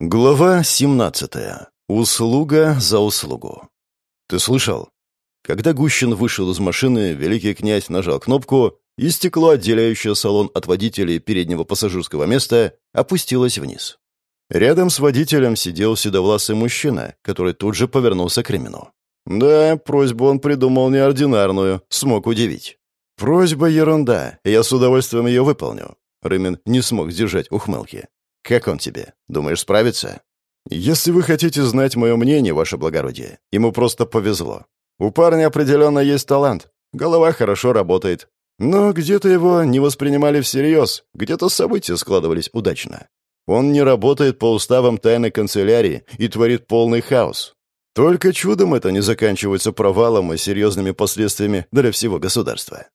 Глава 17. Услуга за услугу. Ты слышал? Когда Гущин вышел из машины, великий князь нажал кнопку, и стекло, отделяющее салон от водителя переднего пассажирского места, опустилось вниз. Рядом с водителем сидел седовласый мужчина, который тут же повернулся к Ремину. Да, просьбу он придумал неординарную, смог удивить. Просьба ерунда, я с удовольствием ее выполню. Рымин не смог сдержать ухмылки. «Как он тебе? Думаешь, справится?» «Если вы хотите знать мое мнение, ваше благородие, ему просто повезло. У парня определенно есть талант. Голова хорошо работает. Но где-то его не воспринимали всерьез, где-то события складывались удачно. Он не работает по уставам тайной канцелярии и творит полный хаос. Только чудом это не заканчивается провалом и серьезными последствиями для всего государства.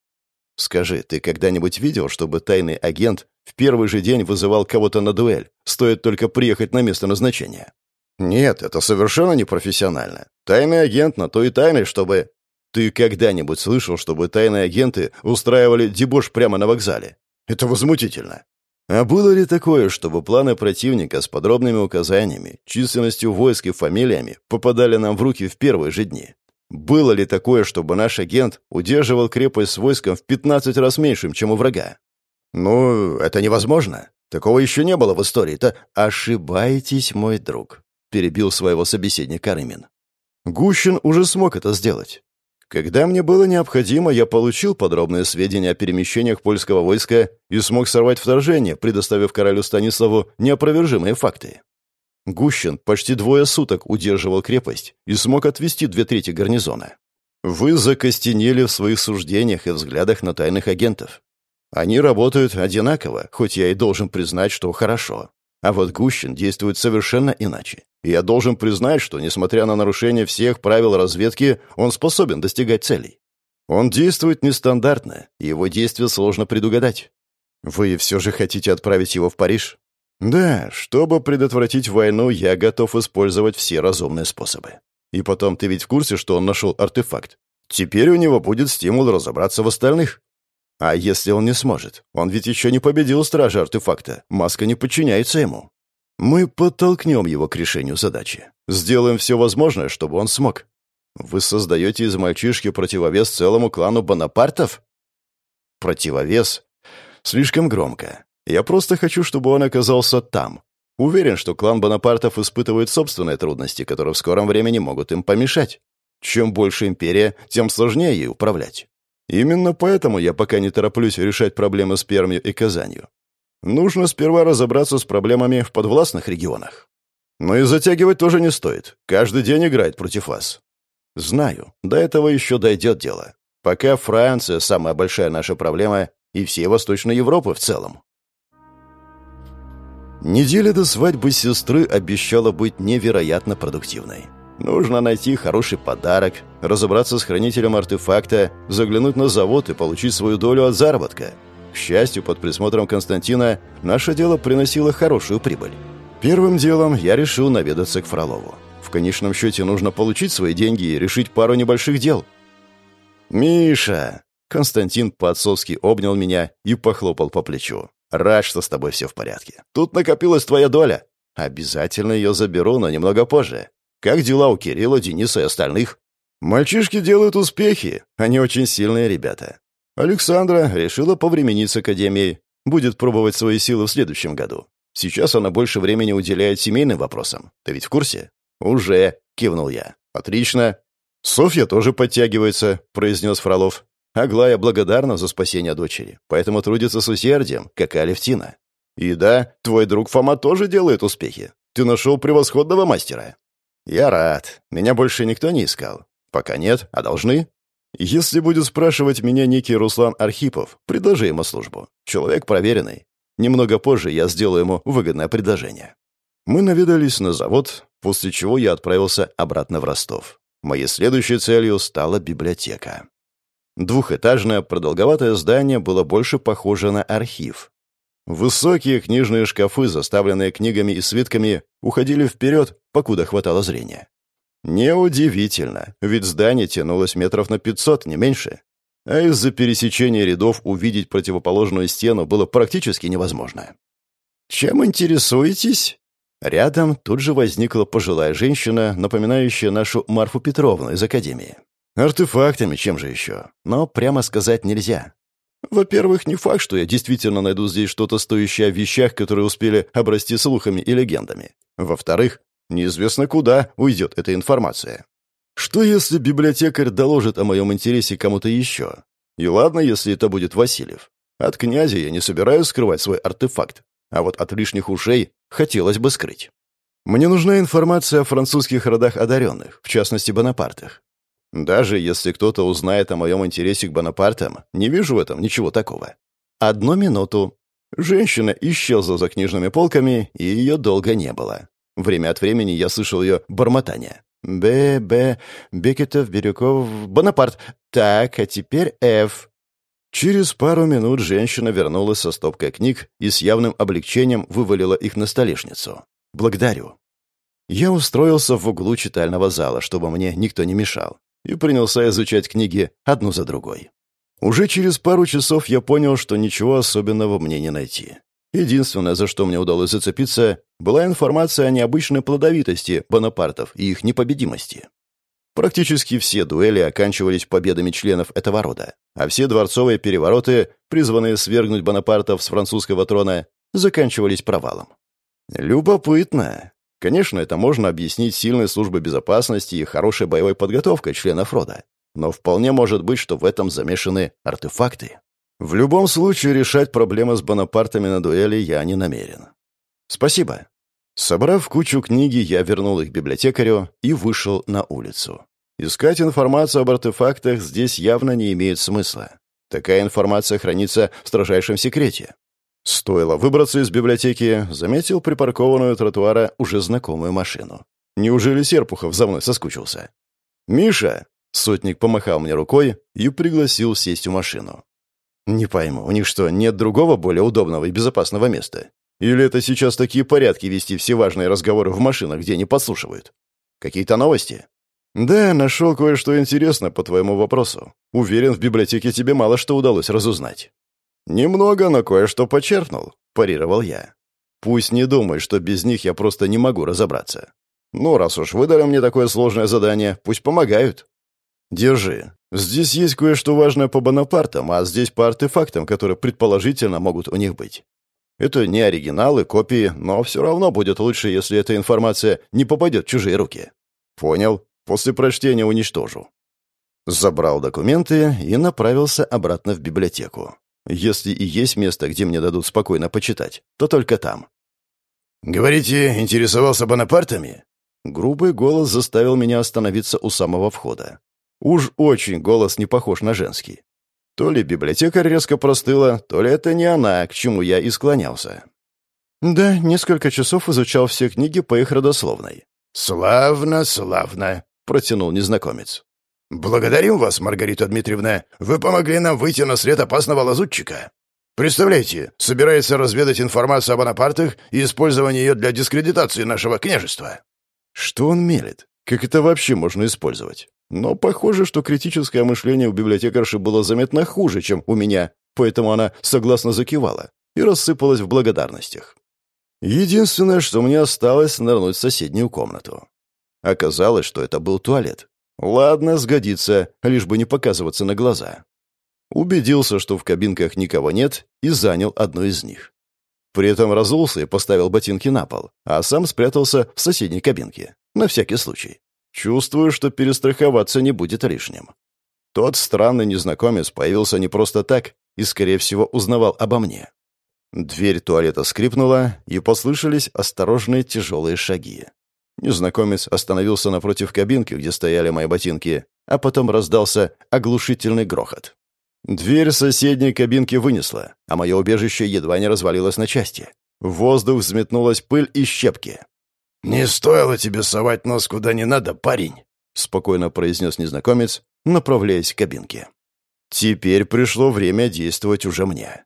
Скажи, ты когда-нибудь видел, чтобы тайный агент в первый же день вызывал кого-то на дуэль? Стоит только приехать на место назначения. Нет, это совершенно непрофессионально. Тайный агент на то и тайный, чтобы... Ты когда-нибудь слышал, чтобы тайные агенты устраивали дебош прямо на вокзале? Это возмутительно. А было ли такое, чтобы планы противника с подробными указаниями, численностью войск и фамилиями попадали нам в руки в первые же дни? Было ли такое, чтобы наш агент удерживал крепость с войском в 15 раз меньшим, чем у врага? Ну, это невозможно. Такого еще не было в истории-то. Ошибаетесь, мой друг, перебил своего собеседника Рымин. Гущин уже смог это сделать. Когда мне было необходимо, я получил подробные сведения о перемещениях польского войска и смог сорвать вторжение, предоставив королю Станиславу неопровержимые факты. Гущин почти двое суток удерживал крепость и смог отвести две трети гарнизона. Вы закостенели в своих суждениях и взглядах на тайных агентов. Они работают одинаково, хоть я и должен признать, что хорошо. А вот Гущин действует совершенно иначе. И я должен признать, что, несмотря на нарушение всех правил разведки, он способен достигать целей. Он действует нестандартно, и его действия сложно предугадать. Вы все же хотите отправить его в Париж? Да, чтобы предотвратить войну, я готов использовать все разумные способы. И потом, ты ведь в курсе, что он нашел артефакт? Теперь у него будет стимул разобраться в остальных. А если он не сможет? Он ведь еще не победил стража артефакта. Маска не подчиняется ему. Мы подтолкнем его к решению задачи. Сделаем все возможное, чтобы он смог. Вы создаете из мальчишки противовес целому клану Бонапартов? Противовес? Слишком громко. Я просто хочу, чтобы он оказался там. Уверен, что клан Бонапартов испытывает собственные трудности, которые в скором времени могут им помешать. Чем больше империя, тем сложнее ей управлять. Именно поэтому я пока не тороплюсь решать проблемы с Пермью и Казанью. Нужно сперва разобраться с проблемами в подвластных регионах. Но и затягивать тоже не стоит. Каждый день играет против вас. Знаю, до этого еще дойдет дело. Пока Франция – самая большая наша проблема, и всей Восточной Европы в целом. Неделя до свадьбы сестры обещала быть невероятно продуктивной. Нужно найти хороший подарок, разобраться с хранителем артефакта, заглянуть на завод и получить свою долю от заработка. К счастью, под присмотром Константина наше дело приносило хорошую прибыль. Первым делом я решил наведаться к Фролову. В конечном счете нужно получить свои деньги и решить пару небольших дел. «Миша!» Константин по-отцовски обнял меня и похлопал по плечу. Рад, что с тобой все в порядке. Тут накопилась твоя доля. Обязательно ее заберу, но немного позже. Как дела у Кирилла, Дениса и остальных? Мальчишки делают успехи. Они очень сильные ребята. Александра решила повременить с академией. Будет пробовать свои силы в следующем году. Сейчас она больше времени уделяет семейным вопросам. Ты ведь в курсе? Уже, кивнул я. Отлично. Софья тоже подтягивается, произнес Фролов. Аглая благодарна за спасение дочери, поэтому трудится с усердием, как и Алевтина. И да, твой друг Фома тоже делает успехи. Ты нашел превосходного мастера. Я рад. Меня больше никто не искал. Пока нет, а должны? Если будет спрашивать меня некий Руслан Архипов, предложи ему службу. Человек проверенный. Немного позже я сделаю ему выгодное предложение. Мы наведались на завод, после чего я отправился обратно в Ростов. Моей следующей целью стала библиотека. Двухэтажное продолговатое здание было больше похоже на архив. Высокие книжные шкафы, заставленные книгами и свитками, уходили вперед, покуда хватало зрения. Неудивительно, ведь здание тянулось метров на пятьсот, не меньше. А из-за пересечения рядов увидеть противоположную стену было практически невозможно. «Чем интересуетесь?» Рядом тут же возникла пожилая женщина, напоминающая нашу Марфу Петровну из Академии. Артефактами, чем же еще? Но прямо сказать нельзя. Во-первых, не факт, что я действительно найду здесь что-то стоящее о вещах, которые успели обрасти слухами и легендами. Во-вторых, неизвестно куда уйдет эта информация. Что если библиотекарь доложит о моем интересе кому-то еще? И ладно, если это будет Васильев. От князя я не собираюсь скрывать свой артефакт, а вот от лишних ушей хотелось бы скрыть. Мне нужна информация о французских родах одаренных, в частности, Бонапартах. Даже если кто-то узнает о моем интересе к Бонапартам, не вижу в этом ничего такого. Одну минуту. Женщина исчезла за книжными полками, и ее долго не было. Время от времени я слышал ее бормотание. Б, Б, Бекетов, Бирюков, Бонапарт. Так, а теперь Ф. Через пару минут женщина вернулась со стопкой книг и с явным облегчением вывалила их на столешницу. «Благодарю». Я устроился в углу читального зала, чтобы мне никто не мешал, и принялся изучать книги одну за другой. Уже через пару часов я понял, что ничего особенного мне не найти. Единственное, за что мне удалось зацепиться, была информация о необычной плодовитости Бонапартов и их непобедимости. Практически все дуэли оканчивались победами членов этого рода, а все дворцовые перевороты, призванные свергнуть Бонапартов с французского трона, заканчивались провалом. Любопытно. Конечно, это можно объяснить сильной службой безопасности и хорошей боевой подготовкой членов рода, но вполне может быть, что в этом замешаны артефакты. В любом случае, решать проблемы с Бонапартами на дуэли я не намерен. Спасибо. Собрав кучу книги, я вернул их библиотекарю и вышел на улицу. Искать информацию об артефактах здесь явно не имеет смысла. Такая информация хранится в строжайшем секрете. Стоило выбраться из библиотеки, заметил припаркованную тротуара уже знакомую машину. Неужели Серпухов за мной соскучился? «Миша!» — сотник помахал мне рукой и пригласил сесть в машину. «Не пойму, у них что, нет другого более удобного и безопасного места? Или это сейчас такие порядки вести все важные разговоры в машинах, где не подслушивают? Какие-то новости?» «Да, нашел кое-что интересное по твоему вопросу. Уверен, в библиотеке тебе мало что удалось разузнать». «Немного, но кое-что почерпнул», — парировал я. «Пусть не думай, что без них я просто не могу разобраться. Ну, раз уж выдали мне такое сложное задание, пусть помогают». «Держи. Здесь есть кое-что важное по Бонапартам, а здесь по артефактам, которые предположительно могут у них быть. Это не оригиналы, копии, но все равно будет лучше, если эта информация не попадет в чужие руки. Понял. После прочтения уничтожу. Забрал документы и направился обратно в библиотеку. Если и есть место, где мне дадут спокойно почитать, то только там. «Говорите, интересовался Бонапартами?» Грубый голос заставил меня остановиться у самого входа. Уж очень голос не похож на женский. То ли библиотекарь резко простыла, то ли это не она, к чему я и склонялся. Да, несколько часов изучал все книги по их родословной. «Славно, славно», — протянул незнакомец. «Благодарим вас, Маргарита Дмитриевна. Вы помогли нам выйти на след опасного лазутчика. Представляете, собирается разведать информацию о Бонапартах и использование ее для дискредитации нашего княжества». Что он мелет? Как это вообще можно использовать? Но похоже, что критическое мышление у библиотекарши было заметно хуже, чем у меня, поэтому она согласно закивала и рассыпалась в благодарностях. Единственное, что мне осталось, нырнуть в соседнюю комнату. Оказалось, что это был туалет. Ладно, сгодится, лишь бы не показываться на глаза. Убедился, что в кабинках никого нет, и занял одну из них. При этом разулся и поставил ботинки на пол, а сам спрятался в соседней кабинке, на всякий случай. Чувствую, что перестраховаться не будет лишним. Тот странный незнакомец появился не просто так и, скорее всего, узнавал обо мне. Дверь туалета скрипнула, и послышались осторожные тяжелые шаги. Незнакомец остановился напротив кабинки, где стояли мои ботинки, а потом раздался оглушительный грохот. Дверь соседней кабинки вынесла, а мое убежище едва не развалилось на части. В воздух взметнулась пыль и щепки. «Не стоило тебе совать нос куда не надо, парень», — спокойно произнес незнакомец, направляясь к кабинке. Теперь пришло время действовать уже мне.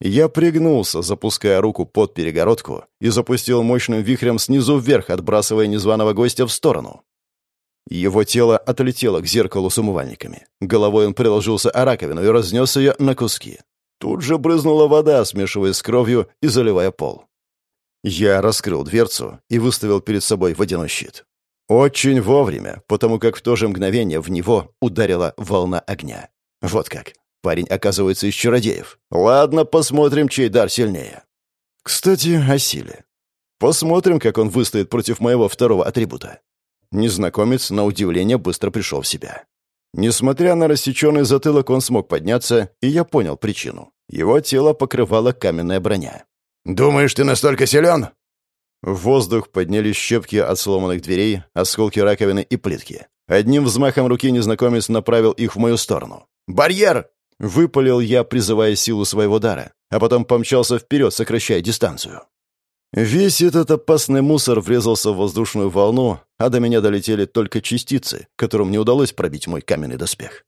Я пригнулся, запуская руку под перегородку, и запустил мощным вихрем снизу вверх, отбрасывая незваного гостя в сторону. Его тело отлетело к зеркалу с умывальниками. Головой он приложился о раковину и разнес ее на куски. Тут же брызнула вода, смешиваясь с кровью и заливая пол. Я раскрыл дверцу и выставил перед собой водяной щит. Очень вовремя, потому как в то же мгновение в него ударила волна огня. Вот как. Парень оказывается из чародеев. Ладно, посмотрим, чей дар сильнее. Кстати, о силе. Посмотрим, как он выстоит против моего второго атрибута. Незнакомец, на удивление, быстро пришел в себя. Несмотря на рассеченный затылок, он смог подняться, и я понял причину. Его тело покрывала каменная броня. «Думаешь, ты настолько силен?» В воздух поднялись щепки от сломанных дверей, осколки раковины и плитки. Одним взмахом руки незнакомец направил их в мою сторону. «Барьер!» — выпалил я, призывая силу своего дара, а потом помчался вперед, сокращая дистанцию. Весь этот опасный мусор врезался в воздушную волну, а до меня долетели только частицы, которым не удалось пробить мой каменный доспех.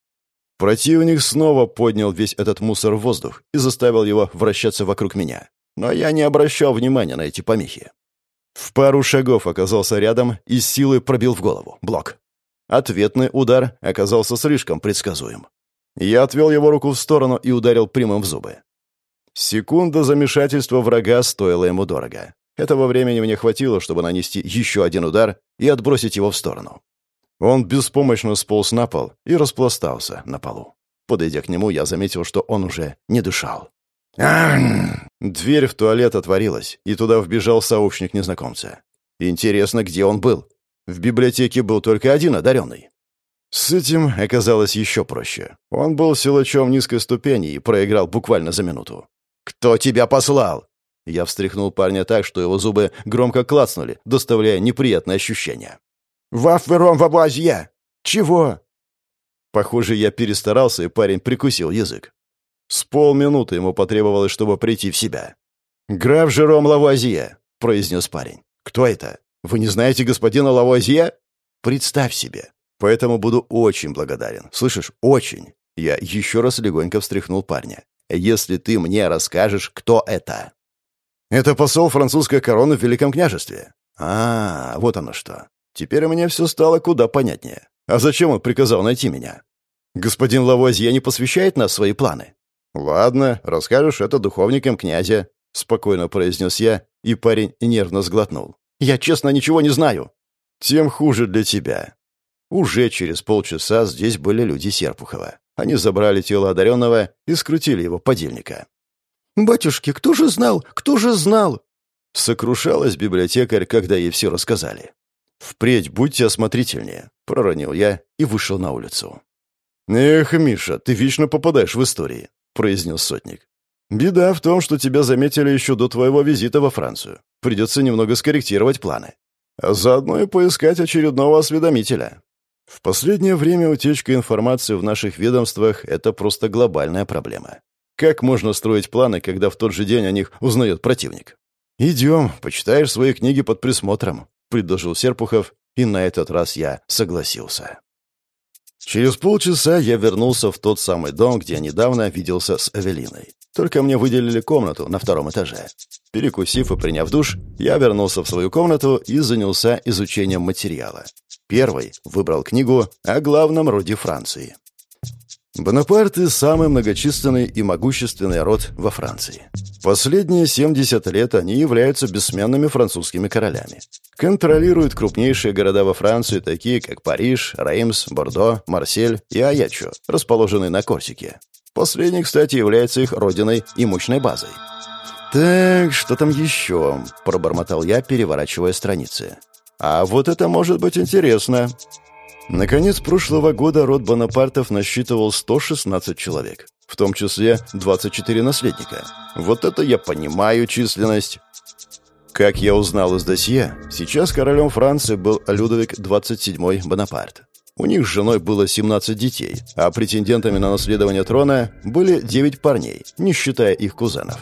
Противник снова поднял весь этот мусор в воздух и заставил его вращаться вокруг меня. Но я не обращал внимания на эти помехи. В пару шагов оказался рядом и с силой пробил в голову. Блок. Ответный удар оказался слишком предсказуем. Я отвел его руку в сторону и ударил прямым в зубы. Секунда замешательства врага стоила ему дорого. Этого времени мне хватило, чтобы нанести еще один удар и отбросить его в сторону. Он беспомощно сполз на пол и распластался на полу. Подойдя к нему, я заметил, что он уже не дышал. Дверь в туалет отворилась, и туда вбежал сообщник незнакомца. Интересно, где он был? В библиотеке был только один одаренный. С этим оказалось еще проще. Он был силачом низкой ступени и проиграл буквально за минуту. «Кто тебя послал?» Я встряхнул парня так, что его зубы громко клацнули, доставляя неприятные ощущения. «Вафвером в облазье!» «Чего?» Похоже, я перестарался, и парень прикусил язык. С полминуты ему потребовалось, чтобы прийти в себя. «Граф Жером Лавуазье», — произнес парень. «Кто это? Вы не знаете господина Лавуазье?» «Представь себе. Поэтому буду очень благодарен. Слышишь, очень». Я еще раз легонько встряхнул парня если ты мне расскажешь, кто это». «Это посол французской короны в Великом княжестве». «А, вот оно что. Теперь мне все стало куда понятнее. А зачем он приказал найти меня?» «Господин Лавуазье не посвящает нас свои планы?» «Ладно, расскажешь это духовникам князя», — спокойно произнес я, и парень нервно сглотнул. «Я честно ничего не знаю». «Тем хуже для тебя». Уже через полчаса здесь были люди Серпухова. Они забрали тело одаренного и скрутили его подельника. «Батюшки, кто же знал? Кто же знал?» Сокрушалась библиотекарь, когда ей все рассказали. «Впредь будьте осмотрительнее», — проронил я и вышел на улицу. «Эх, Миша, ты вечно попадаешь в истории», — произнес сотник. «Беда в том, что тебя заметили еще до твоего визита во Францию. Придется немного скорректировать планы. А заодно и поискать очередного осведомителя. В последнее время утечка информации в наших ведомствах — это просто глобальная проблема. Как можно строить планы, когда в тот же день о них узнает противник? «Идем, почитаешь свои книги под присмотром», — предложил Серпухов, и на этот раз я согласился. Через полчаса я вернулся в тот самый дом, где недавно виделся с Эвелиной. Только мне выделили комнату на втором этаже. Перекусив и приняв душ, я вернулся в свою комнату и занялся изучением материала. Первый выбрал книгу о главном роде Франции. Бонапарты – самый многочисленный и могущественный род во Франции. Последние 70 лет они являются бессменными французскими королями. Контролируют крупнейшие города во Франции, такие как Париж, Реймс, Бордо, Марсель и Аячо, расположенные на Корсике. Последний, кстати, является их родиной и мощной базой. «Так, что там еще?» – пробормотал я, переворачивая страницы. А вот это может быть интересно. Наконец прошлого года род Бонапартов насчитывал 116 человек, в том числе 24 наследника. Вот это я понимаю численность. Как я узнал из досье, сейчас королем Франции был Людовик XXVII Бонапарт. У них с женой было 17 детей, а претендентами на наследование трона были 9 парней, не считая их кузенов.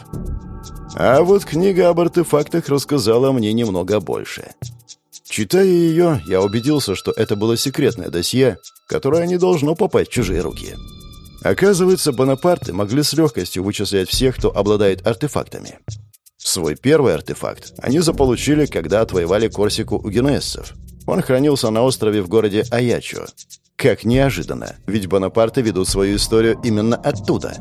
А вот книга об артефактах рассказала мне немного больше. Читая ее, я убедился, что это было секретное досье, которое не должно попасть в чужие руки. Оказывается, Бонапарты могли с легкостью вычислять всех, кто обладает артефактами. Свой первый артефакт они заполучили, когда отвоевали Корсику у генуэзцев. Он хранился на острове в городе Аячо. Как неожиданно, ведь Бонапарты ведут свою историю именно оттуда.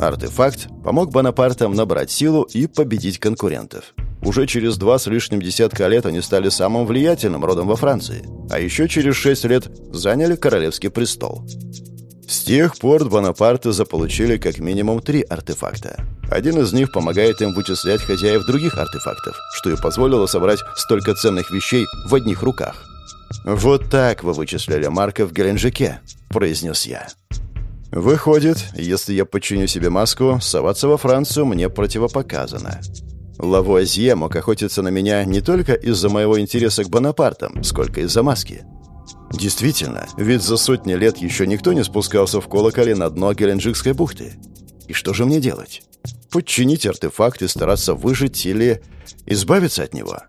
Артефакт помог Бонапартам набрать силу и победить конкурентов. Уже через два с лишним десятка лет они стали самым влиятельным родом во Франции, а еще через шесть лет заняли королевский престол. С тех пор Бонапарты заполучили как минимум три артефакта. Один из них помогает им вычислять хозяев других артефактов, что и позволило собрать столько ценных вещей в одних руках. «Вот так вы вычисляли Марка в Геленджике», — произнес я. «Выходит, если я подчиню себе маску, соваться во Францию мне противопоказано. Лавуазье мог охотиться на меня не только из-за моего интереса к Бонапартам, сколько из-за маски. Действительно, ведь за сотни лет еще никто не спускался в колоколе на дно Геленджикской бухты. И что же мне делать? Подчинить артефакт и стараться выжить или избавиться от него?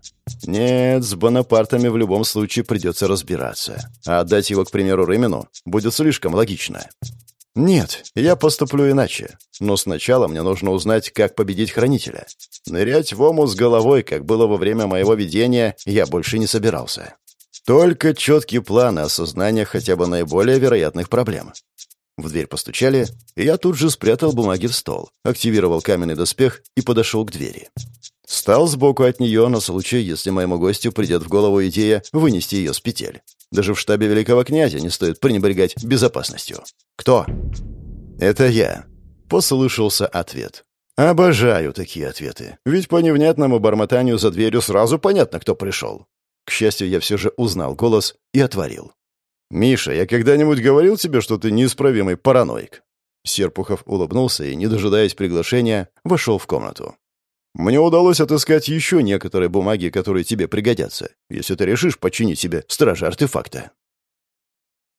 Нет, с Бонапартами в любом случае придется разбираться. А отдать его, к примеру, Рымину будет слишком логично. Нет, я поступлю иначе. Но сначала мне нужно узнать, как победить Хранителя. Нырять в омут с головой, как было во время моего видения, я больше не собирался. Только четкий план и осознание хотя бы наиболее вероятных проблем. В дверь постучали, и я тут же спрятал бумаги в стол, активировал каменный доспех и подошел к двери. Стал сбоку от нее на случай, если моему гостю придет в голову идея вынести ее с петель. Даже в штабе великого князя не стоит пренебрегать безопасностью. «Кто?» «Это я», — послышался ответ. «Обожаю такие ответы, ведь по невнятному бормотанию за дверью сразу понятно, кто пришел». К счастью, я все же узнал голос и отворил. «Миша, я когда-нибудь говорил тебе, что ты неисправимый параноик?» Серпухов улыбнулся и, не дожидаясь приглашения, вошел в комнату. «Мне удалось отыскать еще некоторые бумаги, которые тебе пригодятся, если ты решишь починить себе стража артефакта».